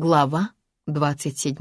Глава 27.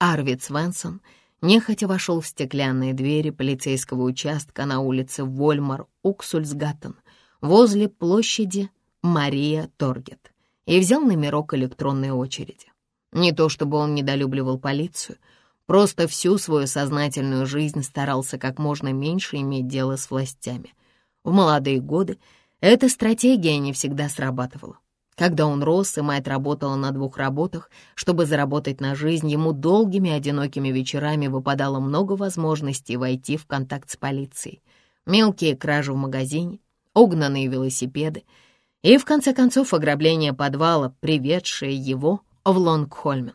Арвид Свенсон нехотя вошел в стеклянные двери полицейского участка на улице Вольмар Уксульсгаттен возле площади Мария Торгет и взял номерок электронной очереди. Не то чтобы он недолюбливал полицию, просто всю свою сознательную жизнь старался как можно меньше иметь дело с властями. В молодые годы эта стратегия не всегда срабатывала. Когда он рос, и мать работала на двух работах, чтобы заработать на жизнь, ему долгими одинокими вечерами выпадало много возможностей войти в контакт с полицией. Мелкие кражи в магазине, угнанные велосипеды и, в конце концов, ограбление подвала, приведшее его в Лонгхольмен.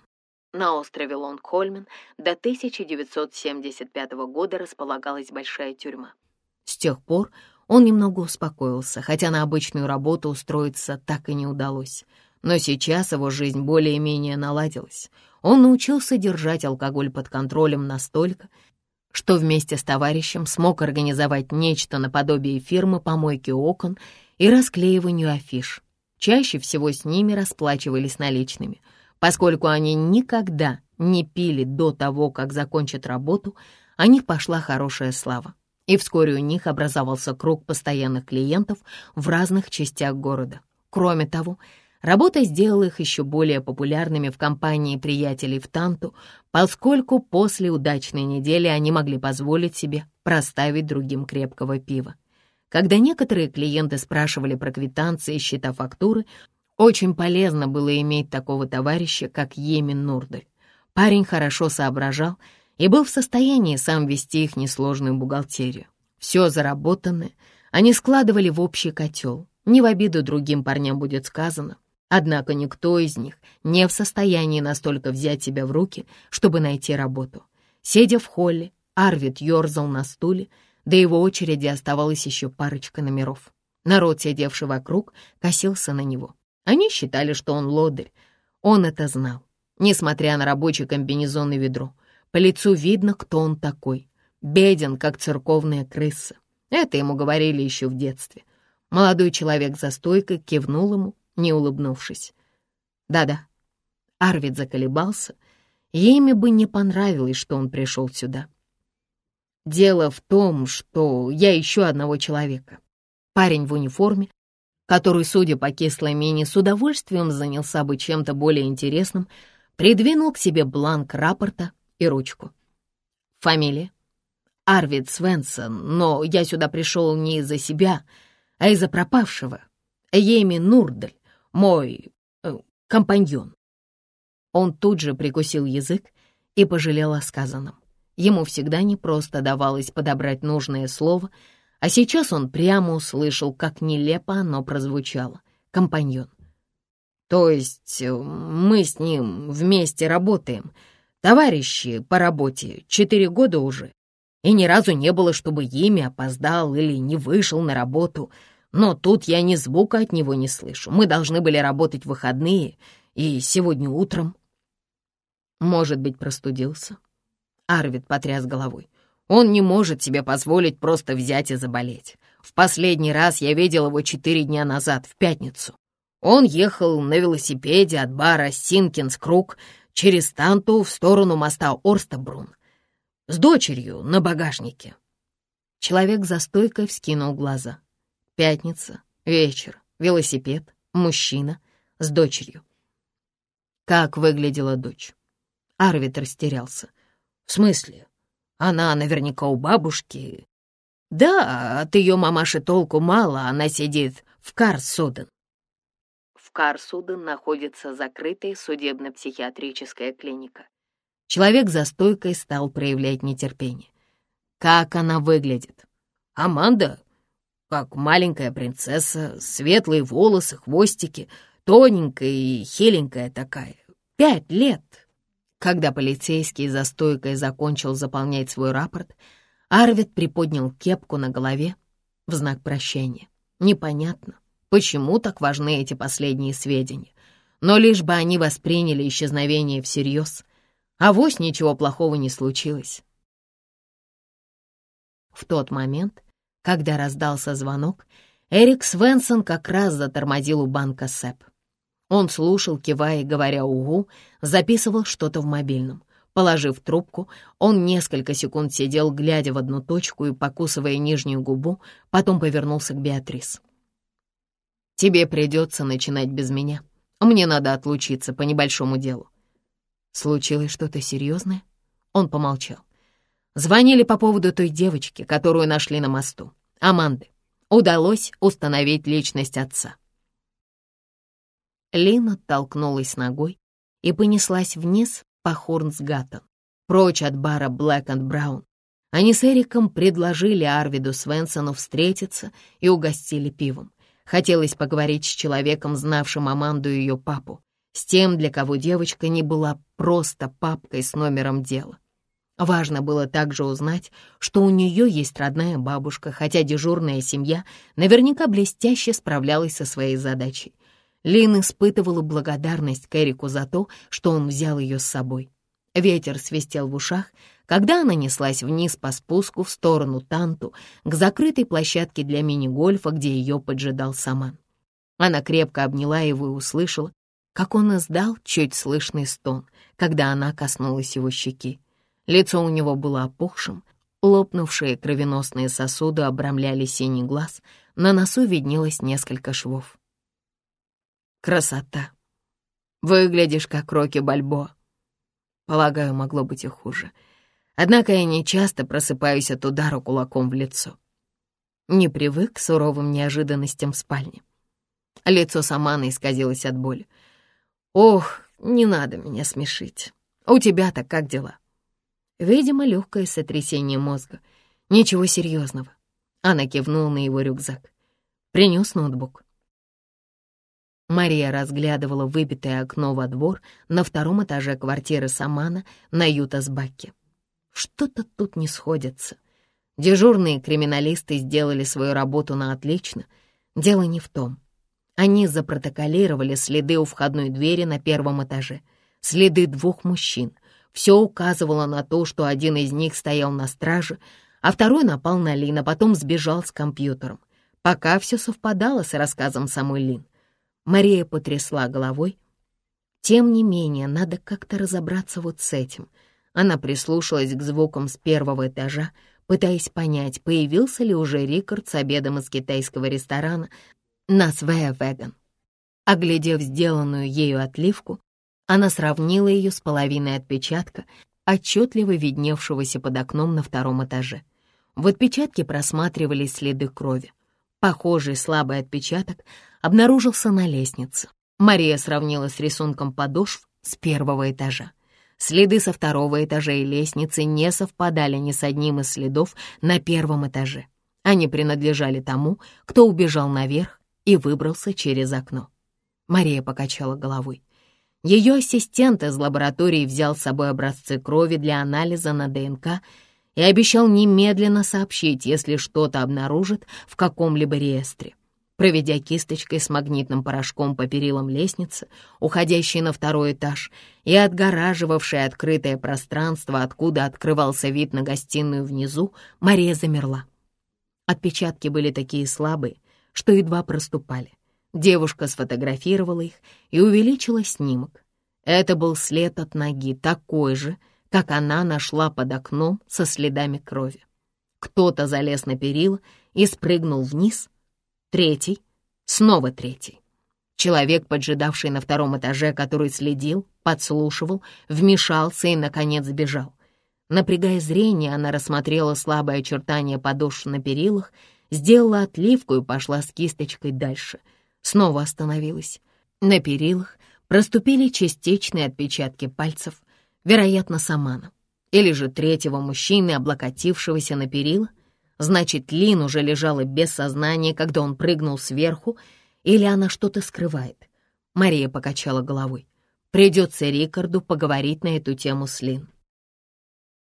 На острове Лонгхольмен до 1975 года располагалась большая тюрьма. С тех пор он немного успокоился, хотя на обычную работу устроиться так и не удалось. Но сейчас его жизнь более-менее наладилась. Он научился держать алкоголь под контролем настолько, что вместе с товарищем смог организовать нечто наподобие фирмы помойки окон и расклеиванию афиш. Чаще всего с ними расплачивались наличными. Поскольку они никогда не пили до того, как закончат работу, о них пошла хорошая слава и вскоре у них образовался круг постоянных клиентов в разных частях города. Кроме того, работа сделала их еще более популярными в компании приятелей в Танту, поскольку после удачной недели они могли позволить себе проставить другим крепкого пива. Когда некоторые клиенты спрашивали про квитанции и счета фактуры, очень полезно было иметь такого товарища, как Емин Нурдель. Парень хорошо соображал и был в состоянии сам вести их несложную бухгалтерию. Все заработанное они складывали в общий котел. Не в обиду другим парням будет сказано. Однако никто из них не в состоянии настолько взять себя в руки, чтобы найти работу. Сидя в холле, Арвид ерзал на стуле, до его очереди оставалась еще парочка номеров. Народ, сидевший вокруг, косился на него. Они считали, что он лодырь. Он это знал, несмотря на рабочий комбинезон и ведро. По лицу видно, кто он такой. Беден, как церковная крыса. Это ему говорили еще в детстве. Молодой человек за стойкой кивнул ему, не улыбнувшись. Да-да, Арвид заколебался. Ейме бы не понравилось, что он пришел сюда. Дело в том, что я ищу одного человека. Парень в униформе, который, судя по кислой мине, с удовольствием занялся бы чем-то более интересным, придвинул к себе бланк рапорта и ручку. Фамилия? Арвид Свенсон, но я сюда пришел не из-за себя, а из-за пропавшего. Еми Нурдель, мой э, компаньон. Он тут же прикусил язык и пожалел о сказанном. Ему всегда непросто давалось подобрать нужное слово, а сейчас он прямо услышал, как нелепо оно прозвучало. Компаньон. То есть э, мы с ним вместе работаем — Товарищи по работе четыре года уже, и ни разу не было, чтобы Еми опоздал или не вышел на работу. Но тут я ни звука от него не слышу. Мы должны были работать в выходные, и сегодня утром... Может быть, простудился? Арвид потряс головой. Он не может себе позволить просто взять и заболеть. В последний раз я видел его четыре дня назад, в пятницу. Он ехал на велосипеде от бара Синкинс-Круг через Танту в сторону моста Орстабрун с дочерью на багажнике. Человек за стойкой вскинул глаза. Пятница, вечер, велосипед, мужчина с дочерью. Как выглядела дочь? Арвид растерялся. В смысле? Она наверняка у бабушки. Да, от ее мамаши толку мало, она сидит в Карсуден. Карсуден находится закрытая судебно-психиатрическая клиника. Человек за стойкой стал проявлять нетерпение. Как она выглядит? Аманда, как маленькая принцесса, светлые волосы, хвостики, тоненькая и хиленькая такая. Пять лет. Когда полицейский за стойкой закончил заполнять свой рапорт, Арвид приподнял кепку на голове в знак прощания. Непонятно, почему так важны эти последние сведения. Но лишь бы они восприняли исчезновение всерьез, а вось ничего плохого не случилось. В тот момент, когда раздался звонок, Эрик Свенсон как раз затормозил у банка СЭП. Он слушал, кивая и говоря «угу», записывал что-то в мобильном. Положив трубку, он несколько секунд сидел, глядя в одну точку и покусывая нижнюю губу, потом повернулся к Беатрис. «Тебе придется начинать без меня. Мне надо отлучиться по небольшому делу». «Случилось что-то серьезное?» Он помолчал. Звонили по поводу той девочки, которую нашли на мосту. Аманды. Удалось установить личность отца. Лина толкнулась ногой и понеслась вниз по Хорнсгаттен, прочь от бара Black and Brown. Они с Эриком предложили Арвиду Свенсону встретиться и угостили пивом. Хотелось поговорить с человеком, знавшим Аманду и ее папу, с тем, для кого девочка не была просто папкой с номером дела. Важно было также узнать, что у нее есть родная бабушка, хотя дежурная семья наверняка блестяще справлялась со своей задачей. Лин испытывала благодарность к Эрику за то, что он взял ее с собой. Ветер свистел в ушах, когда она неслась вниз по спуску в сторону Танту, к закрытой площадке для мини-гольфа, где ее поджидал Саман. Она крепко обняла его и услышала, как он издал чуть слышный стон, когда она коснулась его щеки. Лицо у него было опухшим, лопнувшие кровеносные сосуды обрамляли синий глаз, на носу виднелось несколько швов. Красота. Выглядишь как Рокки Бальбо. Полагаю, могло быть и хуже. Однако я не часто просыпаюсь от удара кулаком в лицо. Не привык к суровым неожиданностям в спальне. Лицо Самана исказилось от боли. «Ох, не надо меня смешить. У тебя-то как дела?» Видимо, легкое сотрясение мозга. Ничего серьезного. Она кивнула на его рюкзак. Принес ноутбук. Мария разглядывала выбитое окно во двор на втором этаже квартиры Самана на Ютасбаке. Что-то тут не сходится. Дежурные криминалисты сделали свою работу на отлично. Дело не в том. Они запротоколировали следы у входной двери на первом этаже, следы двух мужчин. Все указывало на то, что один из них стоял на страже, а второй напал на Лин, а потом сбежал с компьютером. Пока все совпадало с рассказом самой Лин. Мария потрясла головой. Тем не менее, надо как-то разобраться вот с этим. Она прислушалась к звукам с первого этажа, пытаясь понять, появился ли уже Рикард с обедом из китайского ресторана на Свея Веган. Оглядев сделанную ею отливку, она сравнила ее с половиной отпечатка, отчетливо видневшегося под окном на втором этаже. В отпечатке просматривались следы крови. Похожий слабый отпечаток обнаружился на лестнице. Мария сравнила с рисунком подошв с первого этажа. Следы со второго этажа и лестницы не совпадали ни с одним из следов на первом этаже. Они принадлежали тому, кто убежал наверх и выбрался через окно. Мария покачала головой. Ее ассистент из лаборатории взял с собой образцы крови для анализа на ДНК и обещал немедленно сообщить, если что-то обнаружит в каком-либо реестре. Проведя кисточкой с магнитным порошком по перилам лестницы, уходящей на второй этаж и отгораживавшей открытое пространство, откуда открывался вид на гостиную внизу, Мария замерла. Отпечатки были такие слабые, что едва проступали. Девушка сфотографировала их и увеличила снимок. Это был след от ноги, такой же, как она нашла под окном со следами крови. Кто-то залез на перила и спрыгнул вниз. Третий, снова третий. Человек, поджидавший на втором этаже, который следил, подслушивал, вмешался и, наконец, сбежал. Напрягая зрение, она рассмотрела слабое очертание подошв на перилах, сделала отливку и пошла с кисточкой дальше. Снова остановилась. На перилах проступили частичные отпечатки пальцев, вероятно, Самана, или же третьего мужчины, облокотившегося на перила. Значит, Лин уже лежала без сознания, когда он прыгнул сверху, или она что-то скрывает. Мария покачала головой. Придется Рикарду поговорить на эту тему с Лин.